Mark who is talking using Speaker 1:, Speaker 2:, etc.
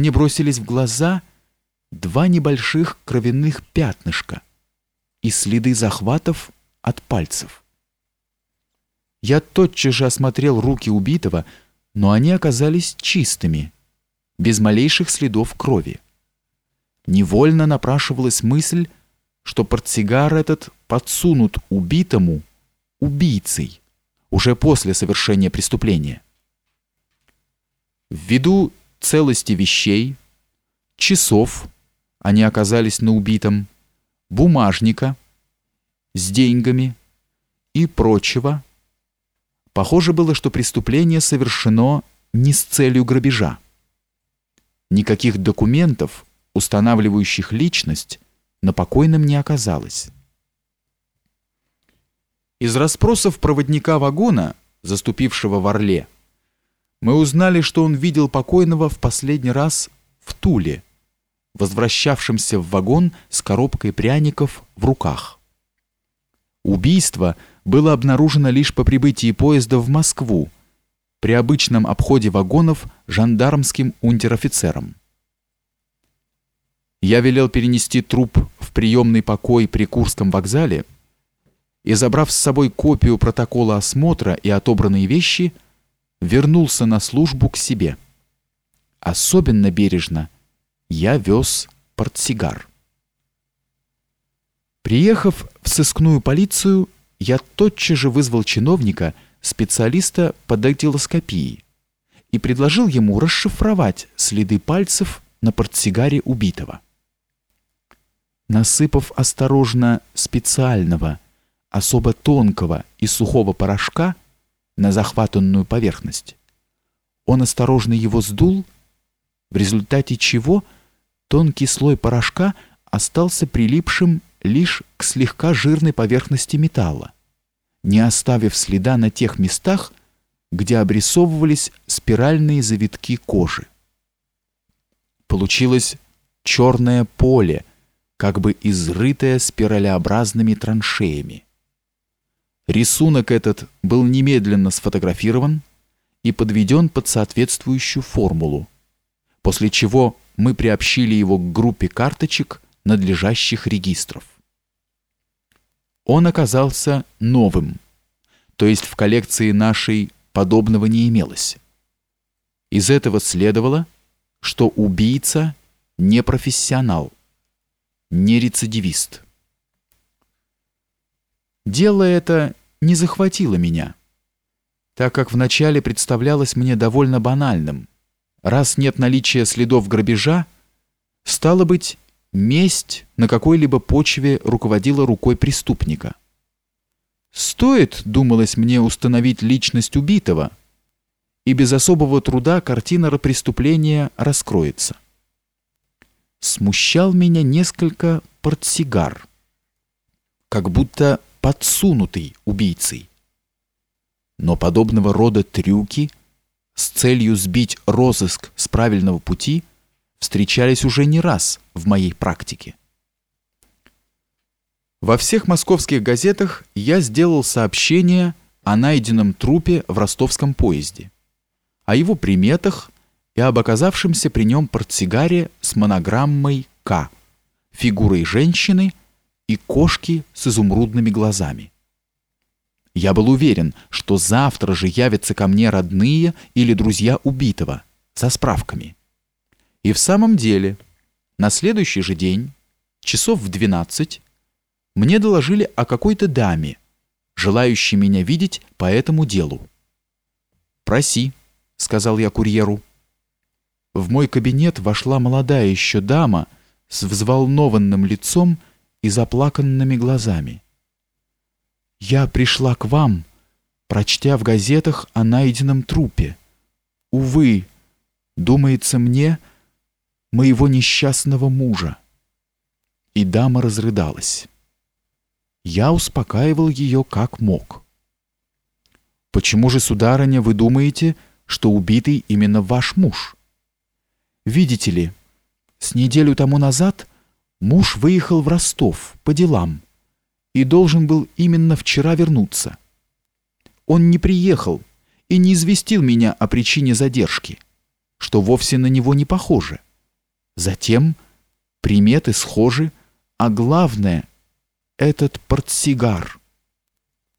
Speaker 1: мне бросились в глаза два небольших кровяных пятнышка и следы захватов от пальцев. Я тотчас же осмотрел руки убитого, но они оказались чистыми, без малейших следов крови. Невольно напрашивалась мысль, что портсигар этот подсунут убитому убийцей уже после совершения преступления. Ввиду целости вещей, часов, они оказались на убитом, бумажника с деньгами и прочего, похоже было, что преступление совершено не с целью грабежа. Никаких документов, устанавливающих личность, на покойном не оказалось. Из расспросов проводника вагона, заступившего в Орле, мы узнали, что он видел покойного в последний раз в Туле, возвращавшимся в вагон с коробкой пряников в руках. Убийство было обнаружено лишь по прибытии поезда в Москву при обычном обходе вагонов жандармским унтер-офицером. Я велел перенести труп в приемный покой при Курском вокзале и, забрав с собой копию протокола осмотра и отобранные вещи, вернулся на службу к себе. Особенно бережно я вез портсигар. Приехав в сыскную полицию, я тотчас же вызвал чиновника, специалиста по дактилоскопии, и предложил ему расшифровать следы пальцев на портсигаре убитого. Насыпав осторожно специального, особо тонкого и сухого порошка на захватанную поверхность. Он осторожно его сдул, в результате чего тонкий слой порошка остался прилипшим лишь к слегка жирной поверхности металла, не оставив следа на тех местах, где обрисовывались спиральные завитки кожи. Получилось черное поле, как бы изрытое спиралеобразными траншеями. Рисунок этот был немедленно сфотографирован и подведен под соответствующую формулу, после чего мы приобщили его к группе карточек надлежащих регистров. Он оказался новым, то есть в коллекции нашей подобного не имелось. Из этого следовало, что убийца не профессионал, не рецидивист. Дело это не захватило меня, так как вначале представлялось мне довольно банальным. Раз нет наличия следов грабежа, стало быть, месть на какой-либо почве руководила рукой преступника. Стоит, думалось мне, установить личность убитого, и без особого труда картина преступления раскроется. Смущал меня несколько портсигар, как будто подсунутый убийцей. Но подобного рода трюки с целью сбить розыск с правильного пути встречались уже не раз в моей практике. Во всех московских газетах я сделал сообщение о найденном трупе в ростовском поезде, о его приметах и об оказавшемся при нем портсигаре с монограммой «К», фигурой женщины и кошки с изумрудными глазами. Я был уверен, что завтра же явятся ко мне родные или друзья убитого со справками. И в самом деле, на следующий же день, часов в двенадцать, мне доложили о какой-то даме, желающей меня видеть по этому делу. «Проси», — сказал я курьеру. В мой кабинет вошла молодая еще дама с взволнованным лицом и заплаканными глазами. «Я пришла к вам, прочтя в газетах о найденном трупе. Увы, думается мне, моего несчастного мужа». И дама разрыдалась. Я успокаивал ее как мог. «Почему же, сударыня, вы думаете, что убитый именно ваш муж?» «Видите ли, с неделю тому назад Муж выехал в Ростов по делам и должен был именно вчера вернуться. Он не приехал и не известил меня о причине задержки, что вовсе на него не похоже – Затем приметы схожи, а главное этот портсигар.